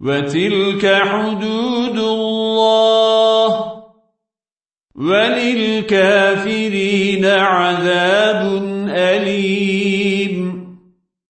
وتلك حدود الله. وللكافرين عذاب أليم.